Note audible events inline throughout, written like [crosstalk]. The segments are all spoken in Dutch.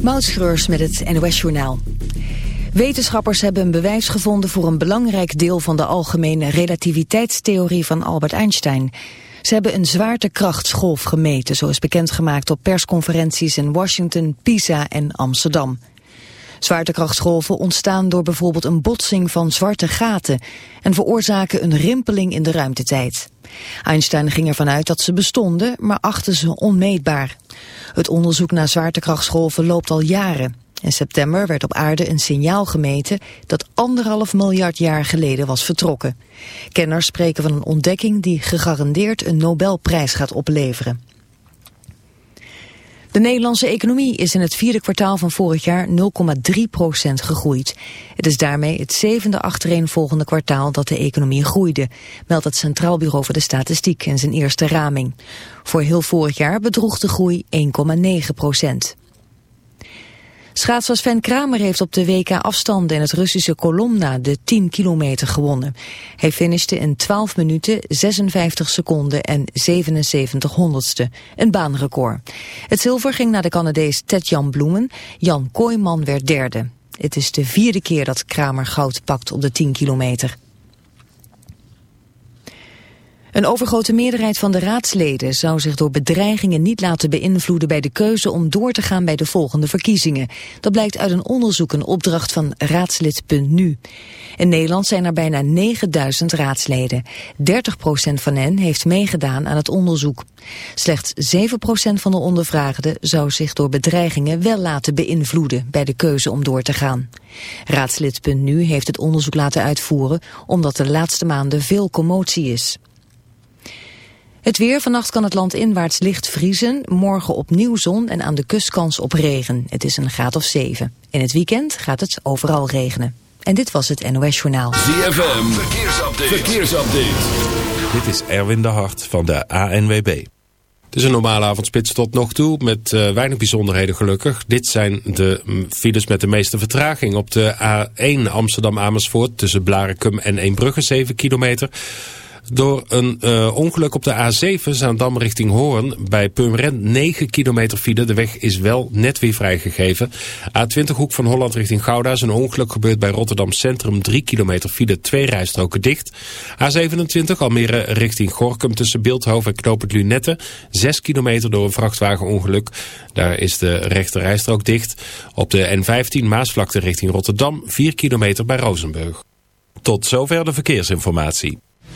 Moutschreurs met het NOS-journaal. Wetenschappers hebben een bewijs gevonden voor een belangrijk deel van de algemene relativiteitstheorie van Albert Einstein. Ze hebben een zwaartekrachtsgolf gemeten, zoals bekendgemaakt op persconferenties in Washington, Pisa en Amsterdam. Zwaartekrachtsgolven ontstaan door bijvoorbeeld een botsing van zwarte gaten en veroorzaken een rimpeling in de ruimtetijd. Einstein ging ervan uit dat ze bestonden, maar achtte ze onmeetbaar. Het onderzoek naar zwaartekrachtsgolven loopt al jaren. In september werd op aarde een signaal gemeten dat anderhalf miljard jaar geleden was vertrokken. Kenners spreken van een ontdekking die gegarandeerd een Nobelprijs gaat opleveren. De Nederlandse economie is in het vierde kwartaal van vorig jaar 0,3% gegroeid. Het is daarmee het zevende achtereenvolgende kwartaal dat de economie groeide, meldt het Centraal Bureau voor de Statistiek in zijn eerste raming. Voor heel vorig jaar bedroeg de groei 1,9 procent. Schaatser Sven Kramer heeft op de WK afstanden in het Russische Kolomna de 10 kilometer gewonnen. Hij finishte in 12 minuten, 56 seconden en 77 honderdste. Een baanrecord. Het zilver ging naar de Canadees Ted-Jan Bloemen. Jan Kooijman werd derde. Het is de vierde keer dat Kramer goud pakt op de 10 kilometer. Een overgrote meerderheid van de raadsleden zou zich door bedreigingen niet laten beïnvloeden bij de keuze om door te gaan bij de volgende verkiezingen. Dat blijkt uit een onderzoek, een opdracht van raadslid.nu. In Nederland zijn er bijna 9000 raadsleden. 30% van hen heeft meegedaan aan het onderzoek. Slechts 7% van de ondervraagden zou zich door bedreigingen wel laten beïnvloeden bij de keuze om door te gaan. Raadslid.nu heeft het onderzoek laten uitvoeren omdat de laatste maanden veel commotie is. Het weer, vannacht kan het land inwaarts licht vriezen. Morgen opnieuw zon en aan de kust kans op regen. Het is een graad of 7. In het weekend gaat het overal regenen. En dit was het NOS Journaal. ZFM, verkeersupdate. verkeersupdate. Dit is Erwin de Hart van de ANWB. Het is een normale avondspits tot nog toe, met uh, weinig bijzonderheden gelukkig. Dit zijn de mm, files met de meeste vertraging. Op de A1 Amsterdam-Amersfoort tussen Blaricum en Eembrugge 7 kilometer... Door een uh, ongeluk op de A7 Zaandam richting Hoorn bij Purmerend 9 kilometer file. De weg is wel net weer vrijgegeven. A20 hoek van Holland richting Gouda een ongeluk gebeurd bij Rotterdam Centrum. 3 kilometer file, twee rijstroken dicht. A27 Almere richting Gorkum tussen Beeldhoven en Knoop Lunette. 6 kilometer door een vrachtwagenongeluk. Daar is de rechte rijstrook dicht. Op de N15 Maasvlakte richting Rotterdam 4 kilometer bij Rozenburg. Tot zover de verkeersinformatie.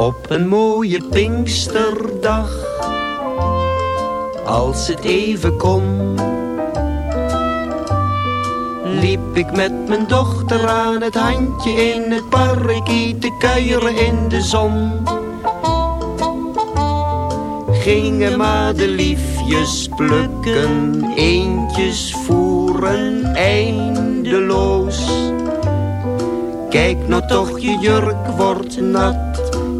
Op een mooie Pinksterdag, als het even kon, liep ik met mijn dochter aan het handje in het parkie te kuieren in de zon. Gingen madeliefjes plukken, eentjes voeren eindeloos. Kijk nou toch, je jurk wordt nat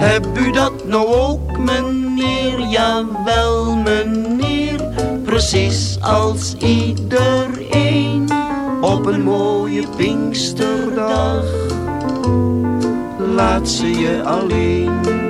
Heb u dat nou ook, meneer? Jawel, meneer. Precies als iedereen op een mooie Pinksterdag. Laat ze je alleen.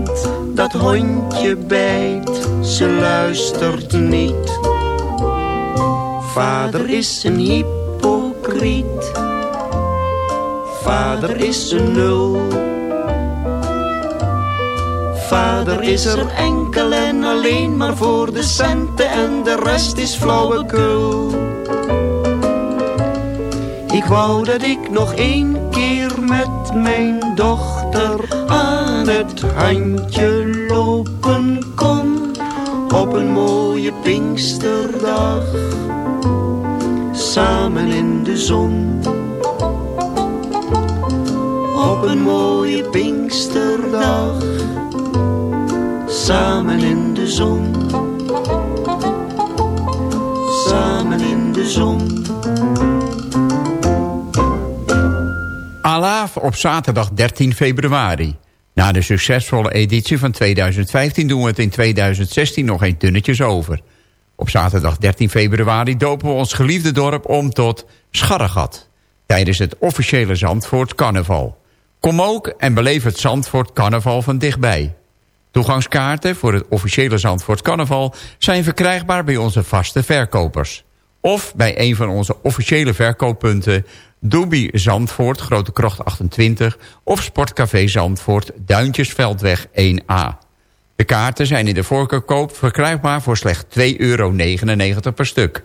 dat hondje bijt, ze luistert niet. Vader is een hypocriet, vader is een nul. Vader is er enkel en alleen maar voor de centen en de rest is flauwekul. Ik wou dat ik nog één keer met mijn dochter aan het handje lopen kon op een mooie Pinksterdag. Samen in de zon. Op een mooie Pinksterdag. Samen in de zon. Samen in de zon. Alaaf op zaterdag 13 februari. Na de succesvolle editie van 2015 doen we het in 2016 nog een tunnetjes over. Op zaterdag 13 februari dopen we ons geliefde dorp om tot Scharregat... tijdens het officiële Zandvoort Carnaval. Kom ook en beleef het Zandvoort Carnaval van dichtbij. Toegangskaarten voor het officiële Zandvoort Carnaval... zijn verkrijgbaar bij onze vaste verkopers. Of bij een van onze officiële verkooppunten Doobie Zandvoort, Grote Krocht 28... of Sportcafé Zandvoort, Duintjesveldweg 1A. De kaarten zijn in de voorverkoop verkrijgbaar voor slechts 2,99 euro per stuk.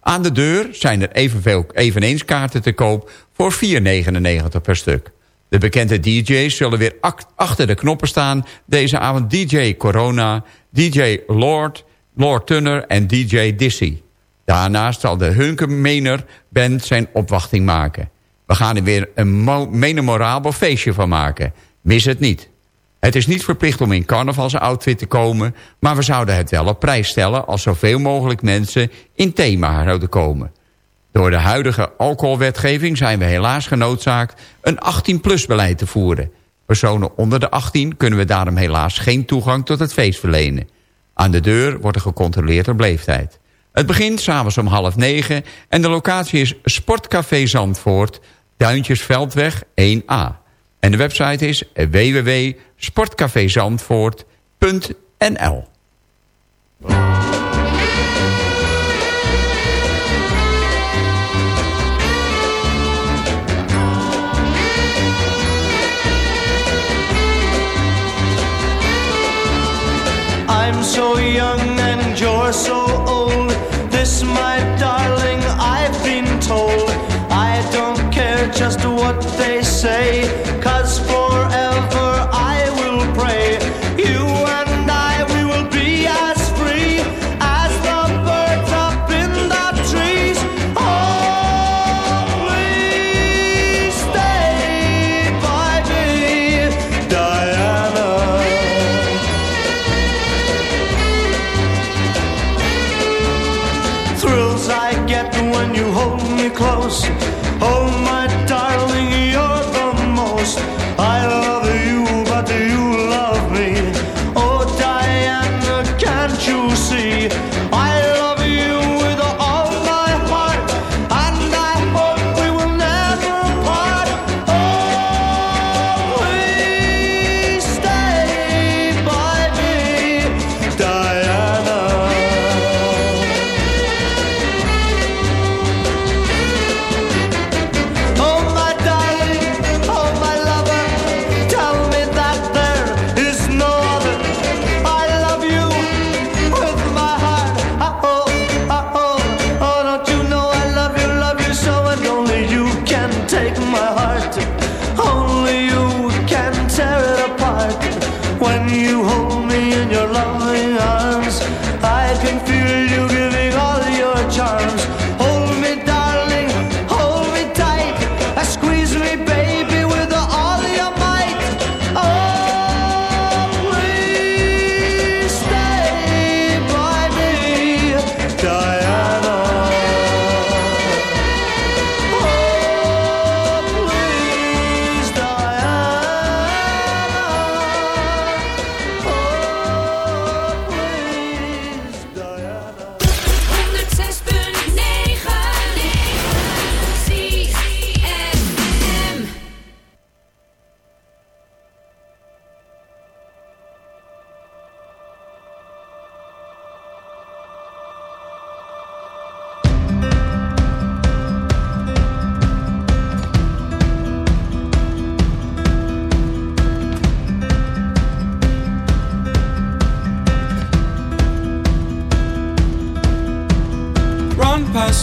Aan de deur zijn er evenveel, eveneens kaarten te koop voor 4,99 per stuk. De bekende DJ's zullen weer achter de knoppen staan. Deze avond DJ Corona, DJ Lord, Lord Tunner en DJ Dissy. Daarnaast zal de Hunkemener Band zijn opwachting maken. We gaan er weer een memorabel feestje van maken. Mis het niet. Het is niet verplicht om in carnavalsoutfit te komen... maar we zouden het wel op prijs stellen... als zoveel mogelijk mensen in thema zouden komen. Door de huidige alcoholwetgeving zijn we helaas genoodzaakt... een 18-plus beleid te voeren. Personen onder de 18 kunnen we daarom helaas geen toegang tot het feest verlenen. Aan de deur wordt er gecontroleerd op leeftijd. Het begint s'avonds om half negen en de locatie is Sportcafé Zandvoort... Duintjesveldweg 1A. En de website is www.sportcafezandvoort.nl I'm so young and you're just what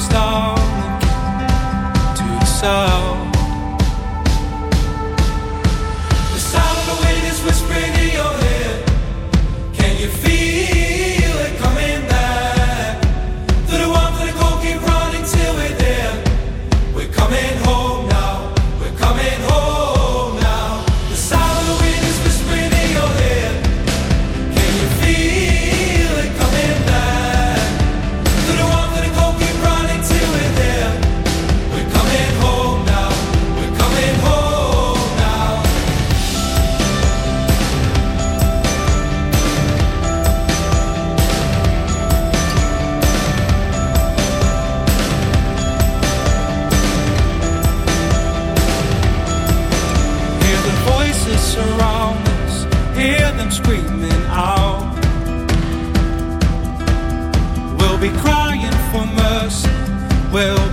star to the south.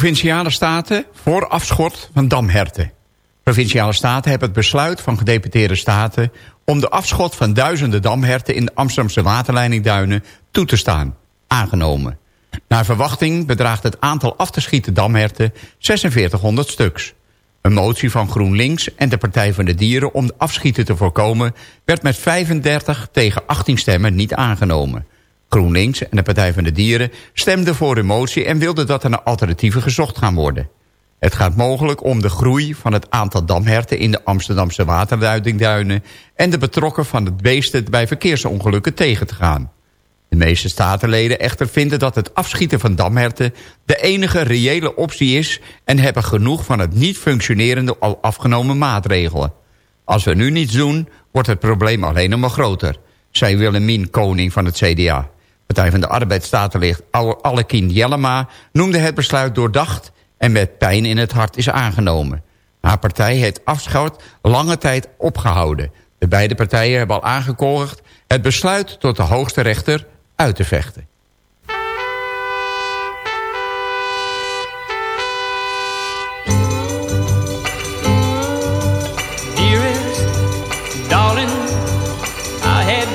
Provinciale staten voor afschot van damherten. Provinciale staten hebben het besluit van gedeputeerde staten... om de afschot van duizenden damherten in de Amsterdamse waterleidingduinen toe te staan. Aangenomen. Naar verwachting bedraagt het aantal af te schieten damherten 4600 stuks. Een motie van GroenLinks en de Partij van de Dieren om de afschieten te voorkomen... werd met 35 tegen 18 stemmen niet aangenomen. GroenLinks en de Partij van de Dieren stemden voor de motie... en wilden dat er naar alternatieven gezocht gaan worden. Het gaat mogelijk om de groei van het aantal damherten... in de Amsterdamse waterduidingduinen... en de betrokken van het beesten bij verkeersongelukken tegen te gaan. De meeste statenleden echter vinden dat het afschieten van damherten... de enige reële optie is... en hebben genoeg van het niet functionerende al afgenomen maatregelen. Als we nu niets doen, wordt het probleem alleen nog maar groter... zei Willemien Koning van het CDA. Partij van de Arbeid Statenlicht Allekien Jellema noemde het besluit doordacht... en met pijn in het hart is aangenomen. Haar partij heeft afschout lange tijd opgehouden. De beide partijen hebben al aangekondigd het besluit tot de hoogste rechter uit te vechten.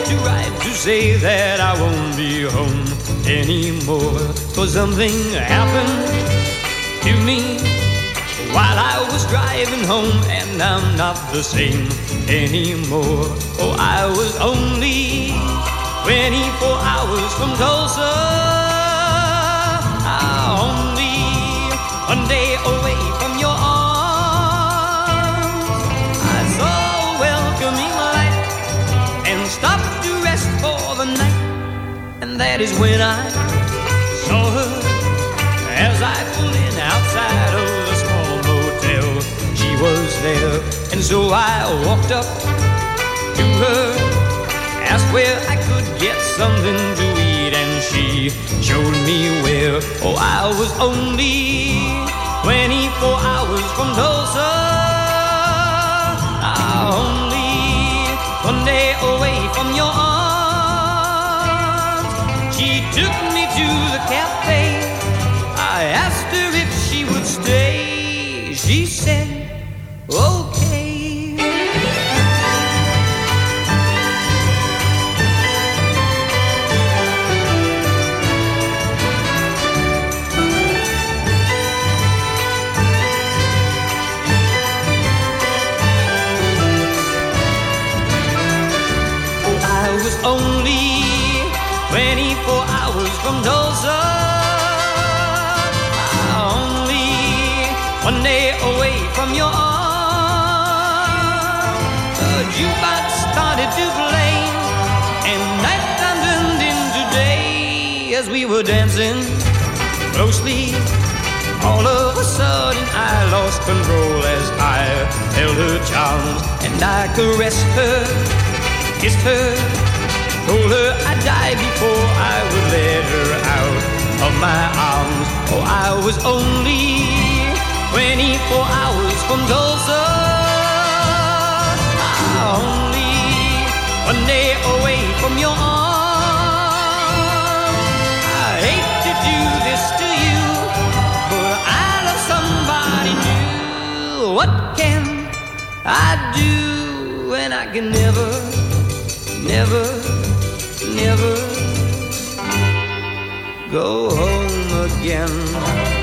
To write to say that I won't be home anymore. For something happened to me while I was driving home, and I'm not the same anymore. Oh, I was only 24 hours from Tulsa. That is when I saw her as I pulled in outside of the small motel. She was there, and so I walked up to her, asked where I could get something to eat, and she showed me where. Oh, I was only 24 hours from Tulsa. Ah, only one day away from your arms. She took me to the cafe. I asked her if she would stay. She said, from Tulsa. Only one day away from your arms. The jukebox started to play, and night turned into day as we were dancing closely. All of a sudden, I lost control as I held her charms and I caressed her, kissed her. Told her I'd die before I would let her out of my arms. Oh, I was only 24 hours from Tulsa. I'm only one day away from your arms. I hate to do this to you, but I love somebody new. What can I do when I can never, never? never go home again.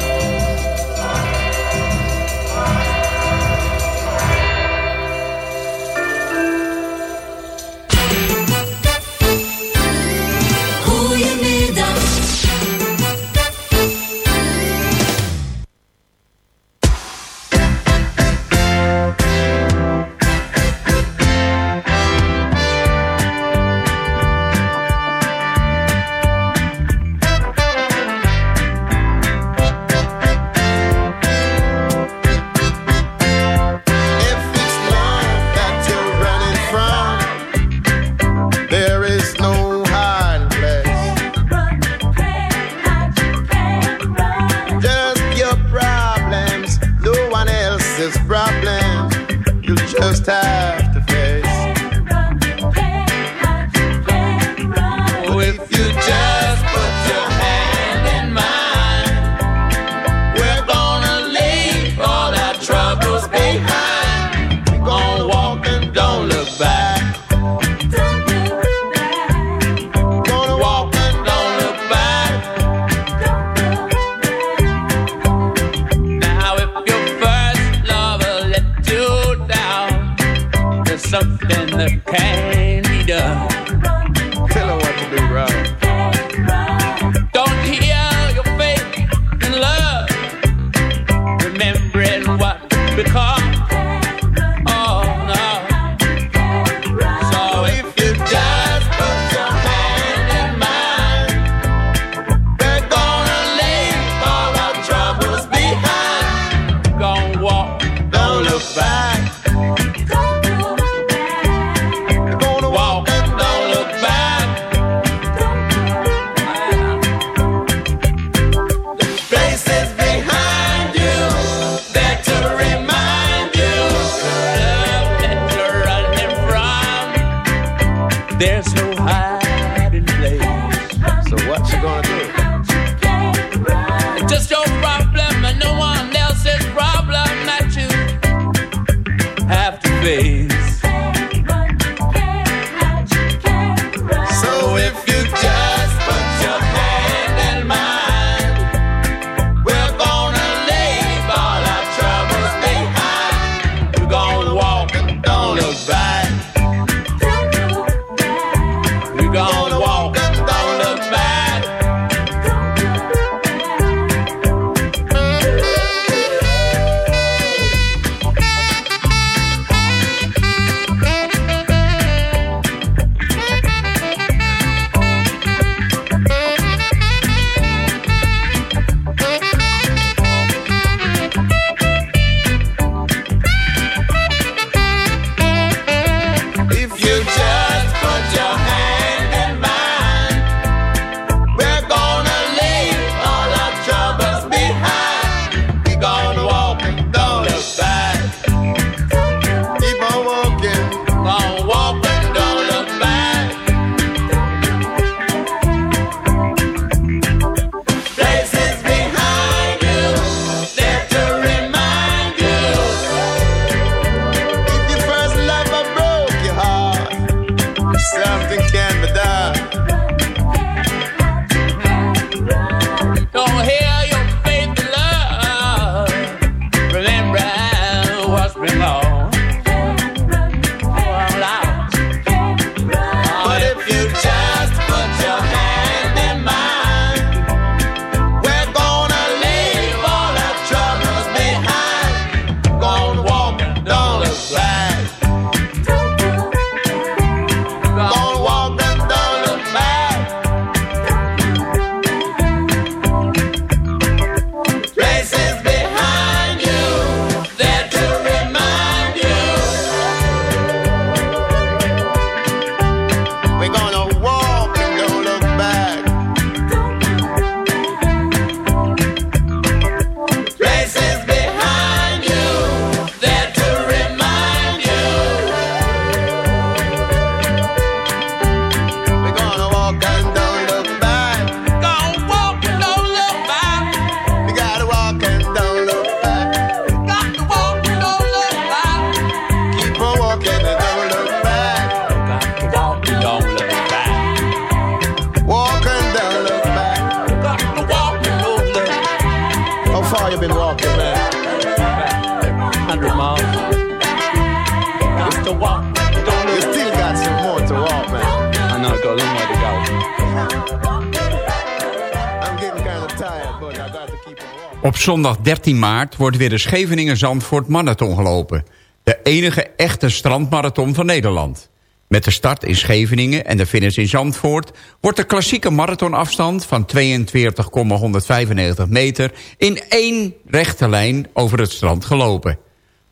Op zondag 13 maart wordt weer de Scheveningen-Zandvoort Marathon gelopen. De enige echte strandmarathon van Nederland. Met de start in Scheveningen en de finish in Zandvoort... wordt de klassieke marathonafstand van 42,195 meter... in één rechte lijn over het strand gelopen.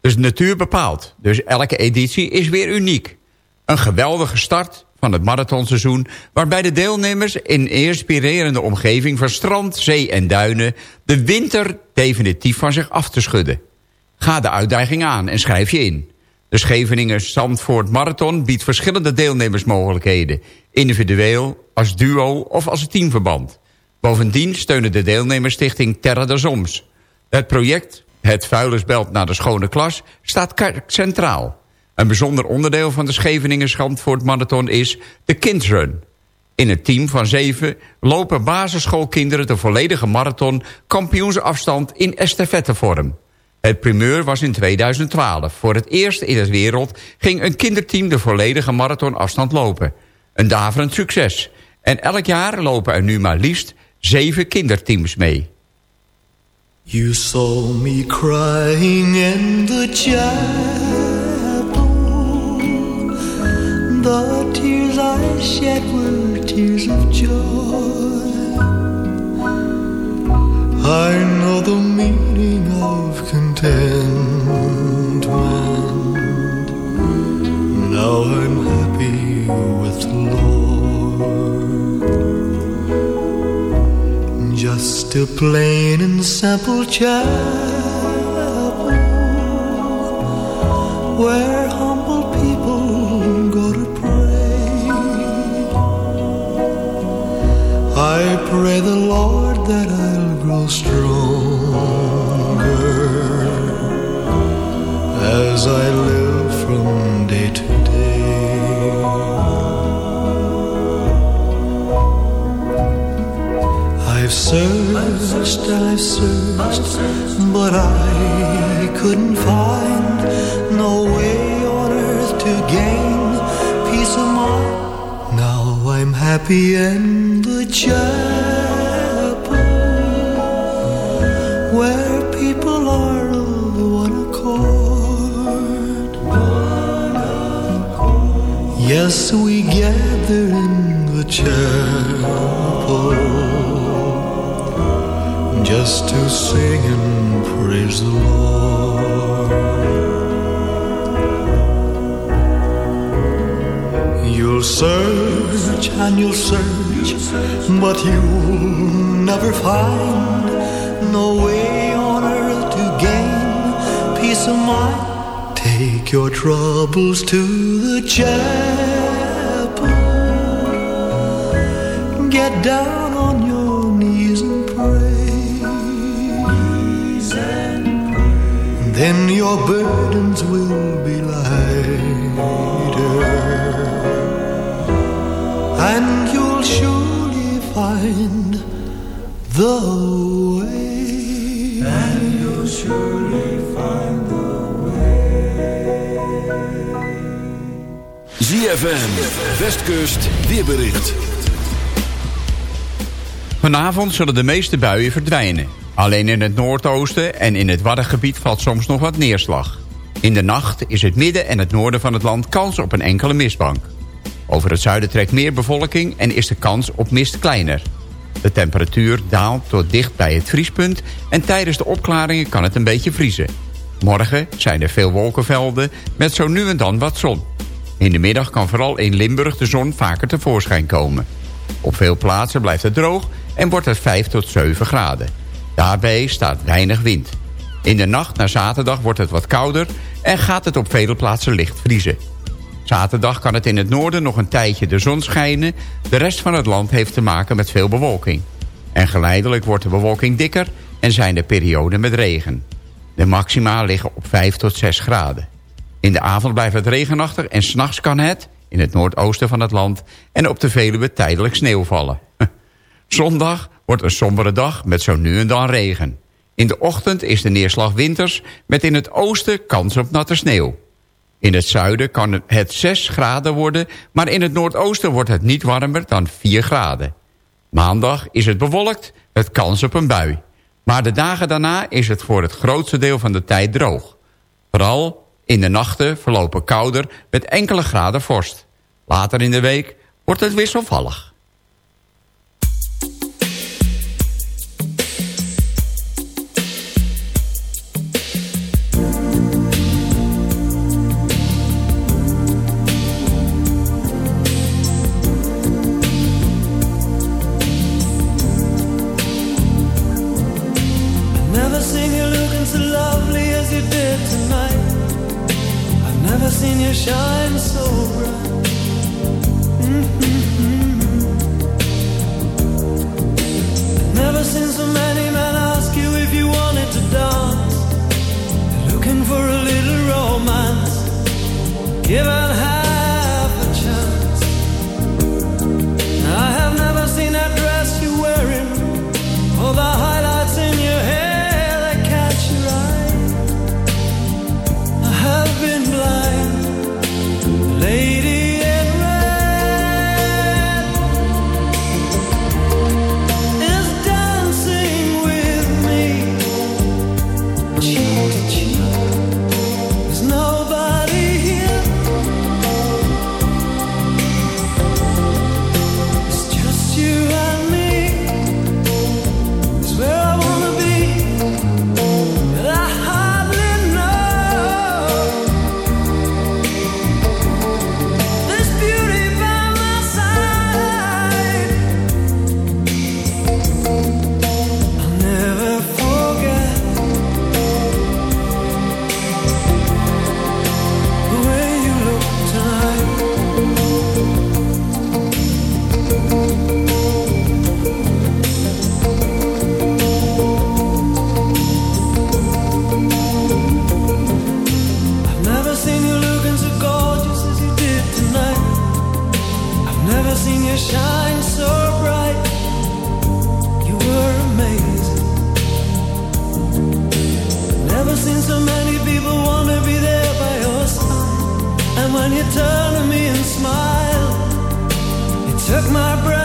Dus de natuur bepaalt. Dus elke editie is weer uniek. Een geweldige start van het marathonseizoen... waarbij de deelnemers in inspirerende omgeving van strand, zee en duinen... de winter definitief van zich af te schudden. Ga de uitdaging aan en schrijf je in. De Scheveningen Zandvoort Marathon biedt verschillende deelnemersmogelijkheden. Individueel, als duo of als teamverband. Bovendien steunen de deelnemersstichting Terra de Soms. Het project, het vuilnisbelt naar de schone klas, staat centraal. Een bijzonder onderdeel van de Scheveningen Zandvoort Marathon is de Kidsrun. In het team van zeven lopen basisschoolkinderen de volledige marathon kampioensafstand in estafettevorm. Het primeur was in 2012. Voor het eerst in de wereld ging een kinderteam de volledige marathonafstand lopen. Een daverend succes. En elk jaar lopen er nu maar liefst zeven kinderteams mee. You saw me crying in the. The tears I shed were tears of joy. I know the meaning of contentment. Now I'm happy with the Lord. Just a plain and simple chapel troubles to the chapel. Get down on your knees and pray. Then your burdens will be lighter. And you'll surely find the way. And you'll surely find the ZFM, Westkust, weerbericht. Vanavond zullen de meeste buien verdwijnen. Alleen in het noordoosten en in het Waddengebied valt soms nog wat neerslag. In de nacht is het midden en het noorden van het land kans op een enkele mistbank. Over het zuiden trekt meer bevolking en is de kans op mist kleiner. De temperatuur daalt tot dicht bij het vriespunt... en tijdens de opklaringen kan het een beetje vriezen. Morgen zijn er veel wolkenvelden met zo nu en dan wat zon. In de middag kan vooral in Limburg de zon vaker tevoorschijn komen. Op veel plaatsen blijft het droog en wordt het 5 tot 7 graden. Daarbij staat weinig wind. In de nacht naar zaterdag wordt het wat kouder... en gaat het op vele plaatsen licht vriezen. Zaterdag kan het in het noorden nog een tijdje de zon schijnen. De rest van het land heeft te maken met veel bewolking. En geleidelijk wordt de bewolking dikker en zijn er perioden met regen. De maxima liggen op 5 tot 6 graden. In de avond blijft het regenachtig en s'nachts kan het, in het noordoosten van het land... en op de Veluwe tijdelijk sneeuw vallen. [laughs] Zondag wordt een sombere dag met zo nu en dan regen. In de ochtend is de neerslag winters met in het oosten kans op natte sneeuw. In het zuiden kan het 6 graden worden, maar in het noordoosten wordt het niet warmer dan 4 graden. Maandag is het bewolkt met kans op een bui. Maar de dagen daarna is het voor het grootste deel van de tijd droog. Vooral in de nachten verlopen kouder met enkele graden vorst. Later in de week wordt het wisselvallig. Shine so bright. You were amazing. Never seen so many people want to be there by your side. And when you turn to me and smile, it took my breath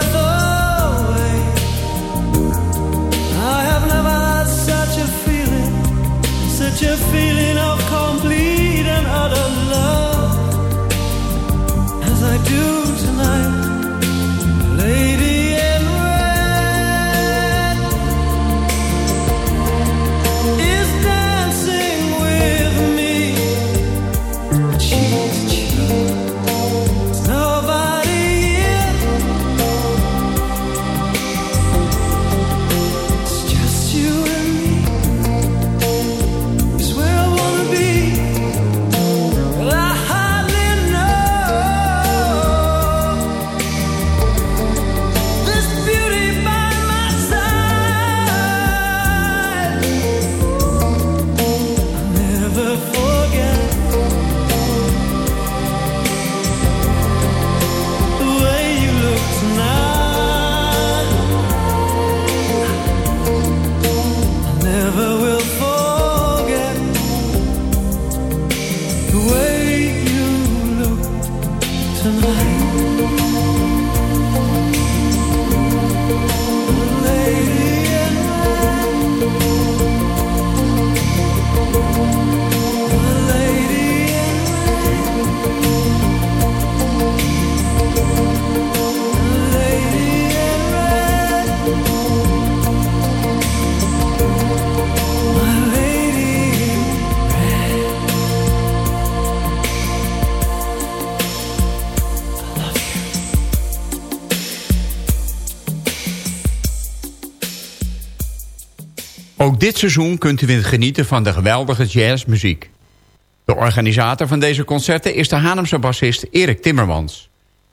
Ook dit seizoen kunt u weer genieten van de geweldige jazzmuziek. De organisator van deze concerten is de Hanemse bassist Erik Timmermans.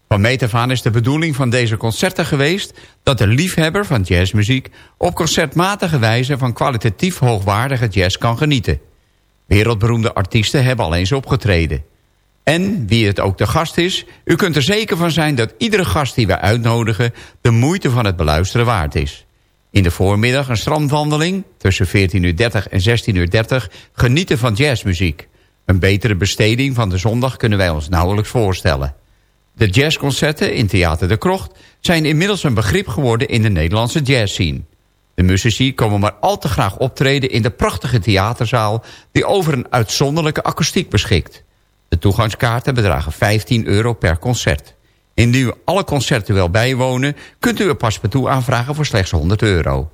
Van meet af aan is de bedoeling van deze concerten geweest... dat de liefhebber van jazzmuziek op concertmatige wijze... van kwalitatief hoogwaardige jazz kan genieten. Wereldberoemde artiesten hebben al eens opgetreden. En wie het ook de gast is, u kunt er zeker van zijn dat iedere gast die wij uitnodigen... de moeite van het beluisteren waard is. In de voormiddag een strandwandeling tussen 14.30 en 16.30 genieten van jazzmuziek. Een betere besteding van de zondag kunnen wij ons nauwelijks voorstellen. De jazzconcerten in Theater de Krocht zijn inmiddels een begrip geworden in de Nederlandse jazzscene. De muzici komen maar al te graag optreden in de prachtige theaterzaal... die over een uitzonderlijke akoestiek beschikt. De toegangskaarten bedragen 15 euro per concert. Indien u alle concerten wil bijwonen... kunt u een paspartout aanvragen voor slechts 100 euro.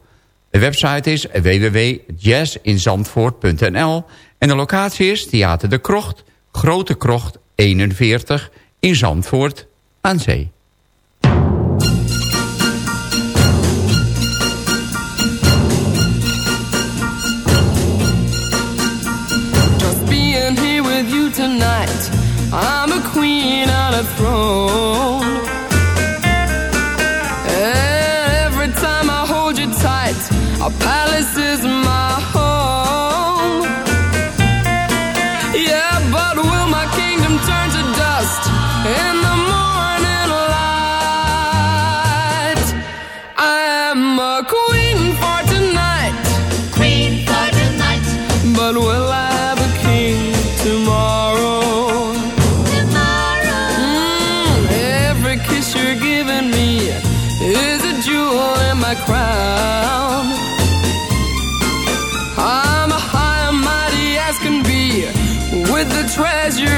De website is www.jazzinzandvoort.nl en de locatie is Theater de Krocht, Grote Krocht 41 in Zandvoort aan Zee. Here with you tonight. I'm a queen on a throne. I'll. Treasure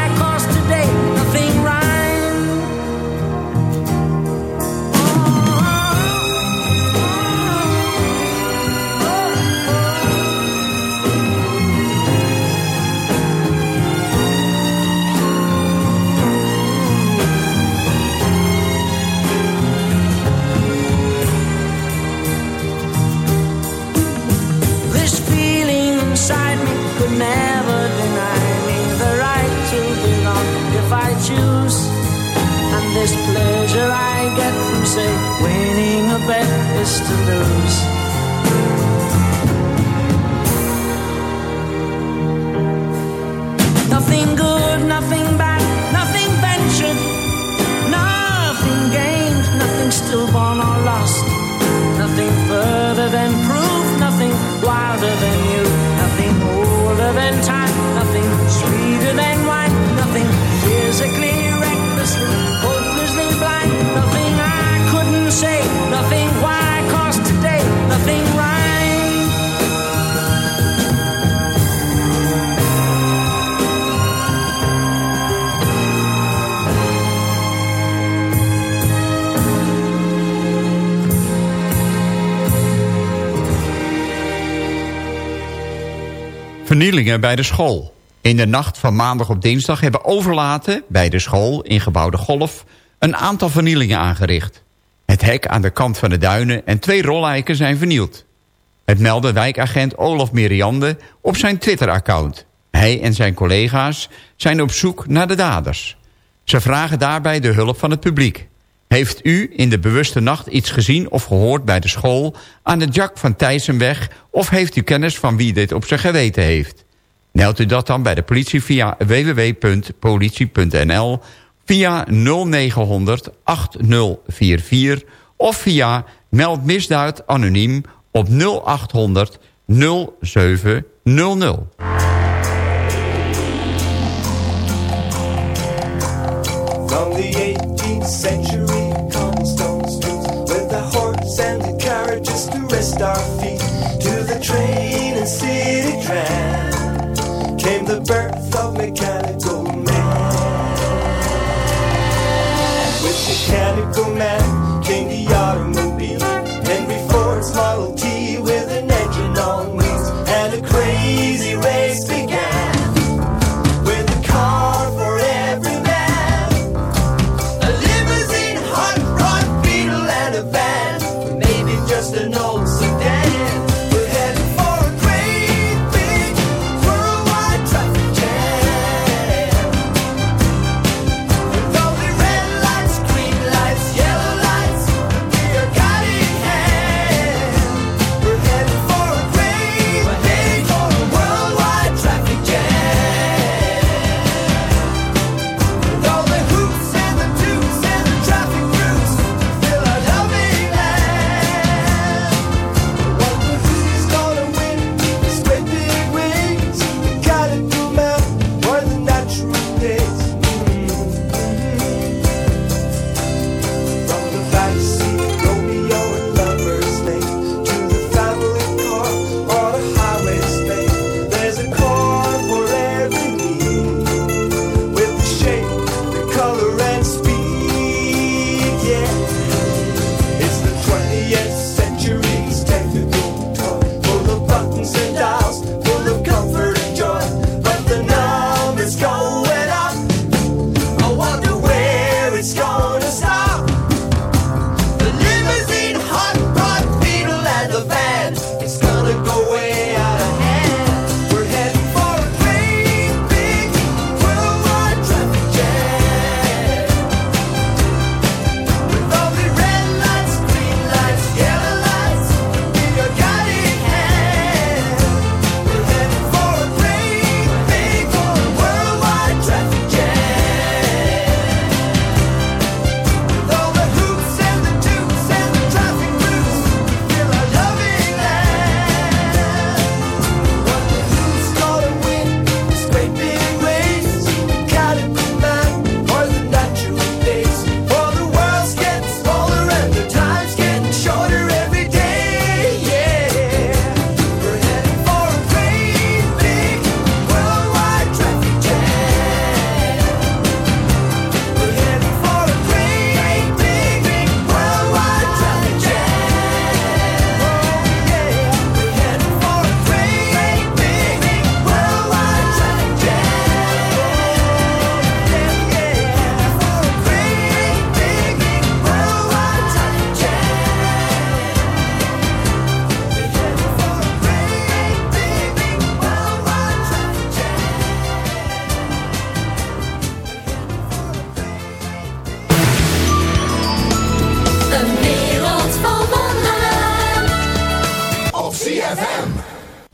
Bij de school. In de nacht van maandag op dinsdag hebben overlaten bij de school in gebouwde Golf een aantal vernielingen aangericht. Het hek aan de kant van de duinen en twee rollijken zijn vernield. Het meldde wijkagent Olaf Meriande op zijn Twitter-account. Hij en zijn collega's zijn op zoek naar de daders. Ze vragen daarbij de hulp van het publiek. Heeft u in de bewuste nacht iets gezien of gehoord bij de school... aan de Jack van Thijssenweg... of heeft u kennis van wie dit op zijn geweten heeft? Meldt u dat dan bij de politie via www.politie.nl... via 0900 8044 of via Meld Misdaad Anoniem op 0800 0700.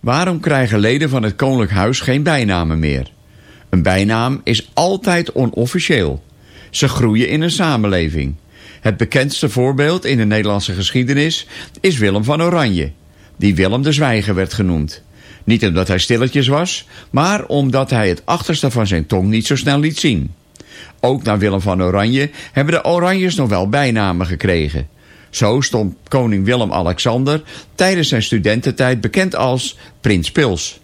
Waarom krijgen leden van het Koninklijk Huis geen bijnamen meer? Een bijnaam is altijd onofficieel. Ze groeien in een samenleving. Het bekendste voorbeeld in de Nederlandse geschiedenis is Willem van Oranje, die Willem de Zwijger werd genoemd. Niet omdat hij stilletjes was, maar omdat hij het achterste van zijn tong niet zo snel liet zien. Ook na Willem van Oranje hebben de Oranjes nog wel bijnamen gekregen. Zo stond koning Willem-Alexander tijdens zijn studententijd bekend als Prins Pils.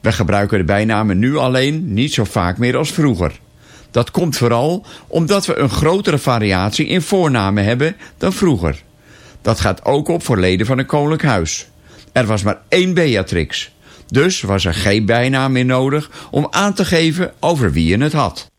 We gebruiken de bijnamen nu alleen niet zo vaak meer als vroeger. Dat komt vooral omdat we een grotere variatie in voornamen hebben dan vroeger. Dat gaat ook op voor leden van een koninklijk huis. Er was maar één Beatrix. Dus was er geen bijnaam meer nodig om aan te geven over wie je het had.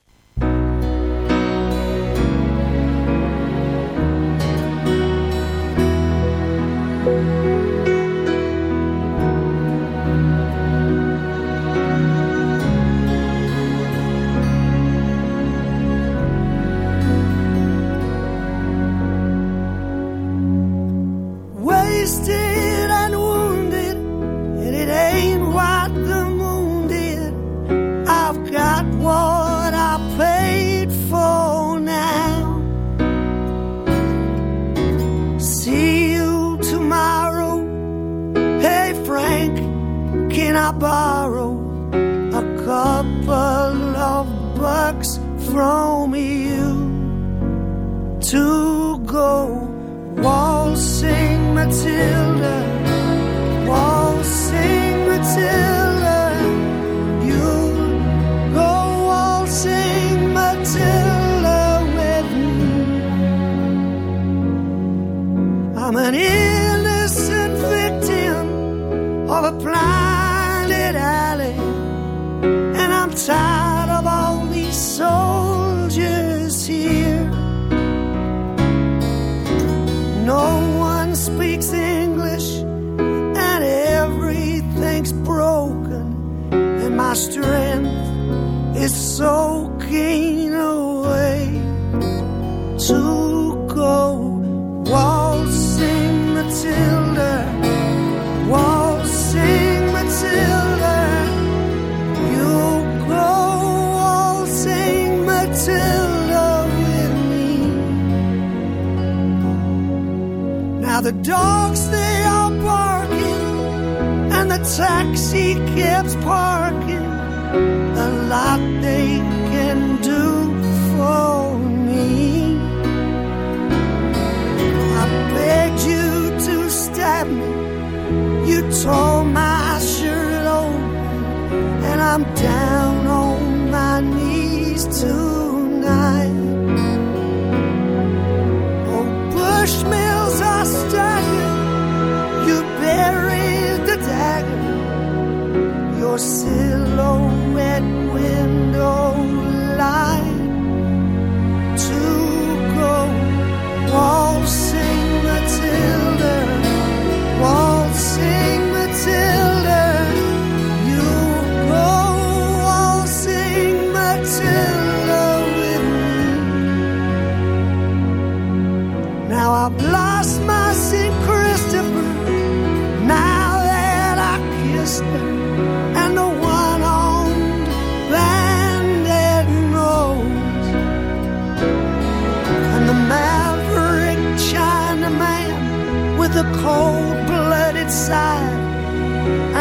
Cold-blooded side,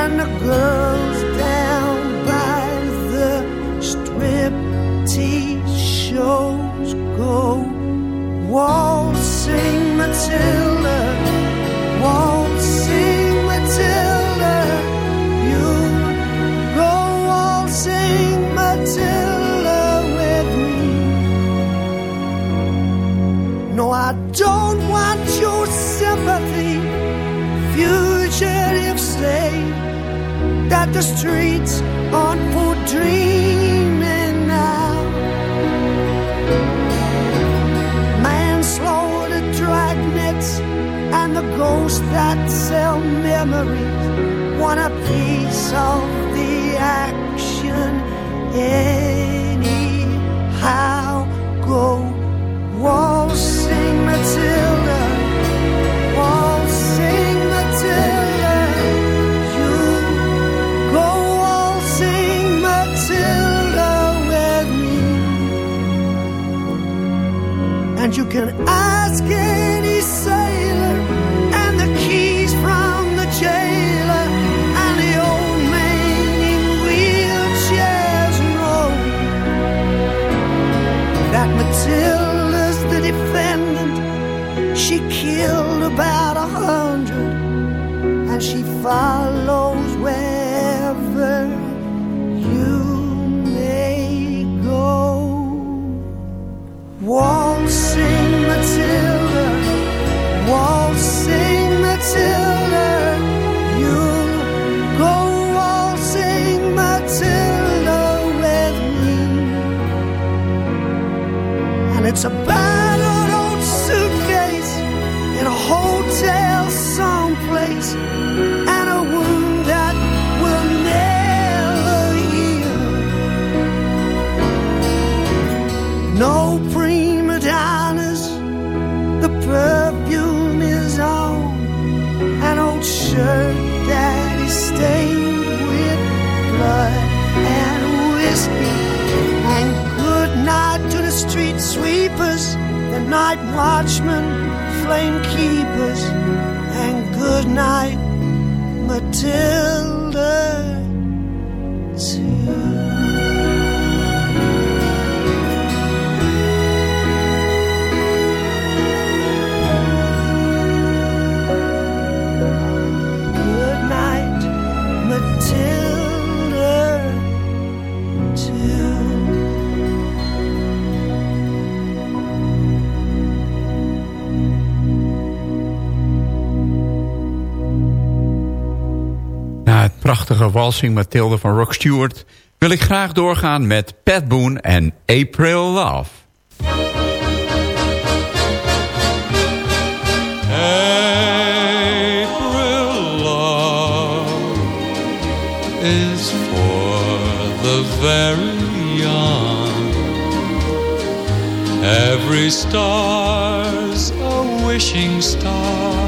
and the girls down by the striptease shows go waltzing Matilda, the streets aren't for dreaming now. manslaughter dragnets and the ghosts that sell memories want a piece of the action anyhow go can ask any sailor and the keys from the jailer and the old man in wheelchairs know that Matilda's the defendant. She killed about a hundred and she follows it's a battered old suitcase in a hotel someplace, night watchmen, flame keepers, and good night, Matilda. Prachtige walsing Mathilde van Rock Stewart... wil ik graag doorgaan met Pat Boone en April Love. April love is for the very young. Every star's a wishing star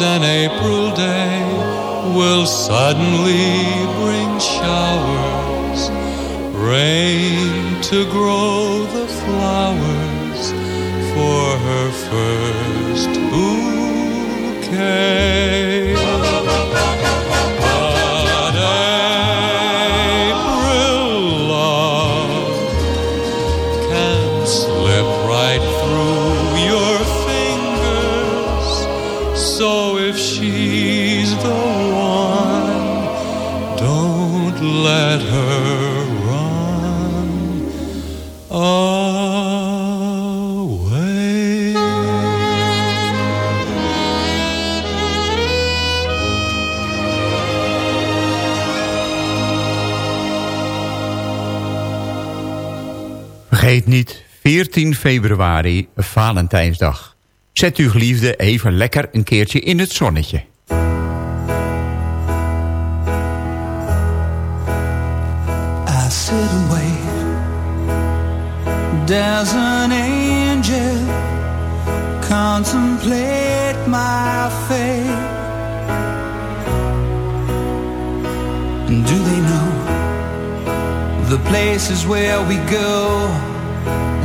An April day will suddenly bring showers, rain to grow the Vergeet niet, 14 februari, Valentijnsdag. Zet uw geliefde even lekker een keertje in het zonnetje. I sit and wait. There's an angel Contemplate my fate do they know The places where we go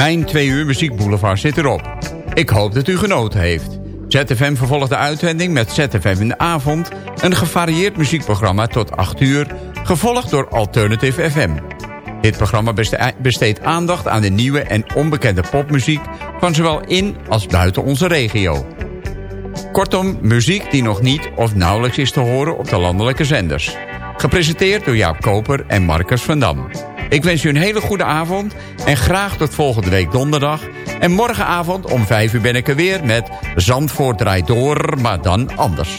Mijn twee uur muziekboulevard zit erop. Ik hoop dat u genoten heeft. ZFM vervolgt de uitzending met ZFM in de avond... een gevarieerd muziekprogramma tot 8 uur... gevolgd door Alternative FM. Dit programma beste- besteedt aandacht aan de nieuwe en onbekende popmuziek... van zowel in als buiten onze regio. Kortom, muziek die nog niet of nauwelijks is te horen op de landelijke zenders. Gepresenteerd door Jaap Koper en Marcus van Dam. Ik wens u een hele goede avond en graag tot volgende week donderdag. En morgenavond om 5 uur ben ik er weer met Zandvoort draait door, maar dan anders.